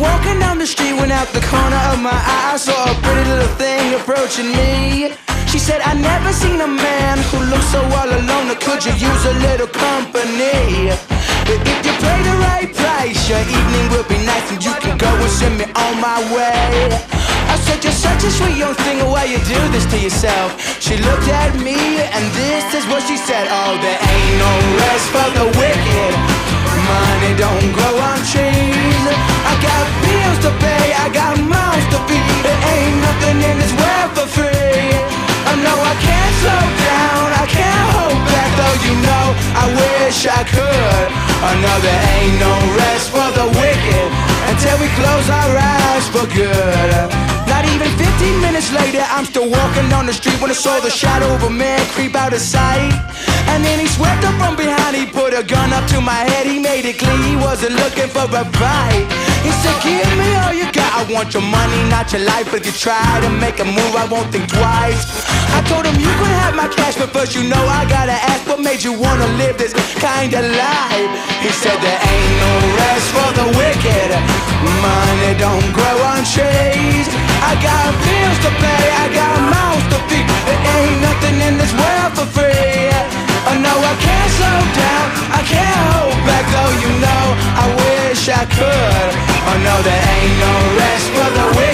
walking down the street when out the corner of my eye I saw a pretty little thing approaching me. She said, I never seen a man who looks so all alone. Could you use a little company? But if you pay the right price, your evening will be nice and you can go and send me on my way. I said, You're such a sweet young thing, why you do this to yourself? She looked at me and this is what she said. Oh, there ain't no rest for the wicked. I could. I know there ain't no rest for the wicked until we close our eyes for good. Not even 15 minutes later, I'm still walking down the street when I saw the shadow of a man creep out of sight. And then he swept up from behind, he put a gun up to my head, he made it clear he wasn't looking for a fight. He said, Give me all you I want your money, not your life. If you try to make a move, I won't think twice. I told him, You can have my cash, but first you know I gotta ask, what made you wanna live this kind of life? He said, There ain't no rest for the wicked, money don't grow on trees. I got bills to pay, I got mouths to feed. There ain't nothing in this world for free. Oh, I know I can't slow down, I can't hold back, though you know I wish I could. I know there ain't no rest for the wicked.